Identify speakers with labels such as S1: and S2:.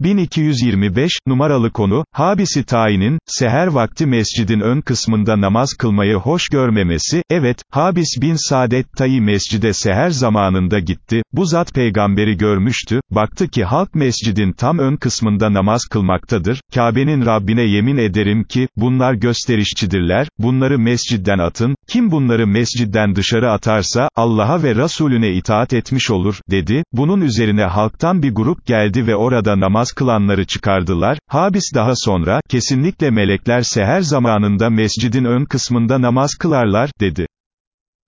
S1: 1225, numaralı konu, Habisi Tayin'in, seher vakti mescidin ön kısmında namaz kılmayı hoş görmemesi, evet, Habis bin Saadet Tayi mescide seher zamanında gitti, bu zat peygamberi görmüştü, baktı ki halk mescidin tam ön kısmında namaz kılmaktadır, Kabe'nin Rabbine yemin ederim ki, bunlar gösterişçidirler, bunları mescidden atın, kim bunları mescidden dışarı atarsa, Allah'a ve Resulüne itaat etmiş olur, dedi, bunun üzerine halktan bir grup geldi ve orada namaz kılanları çıkardılar, Habis daha sonra, kesinlikle melekler seher zamanında mescidin ön kısmında namaz kılarlar, dedi.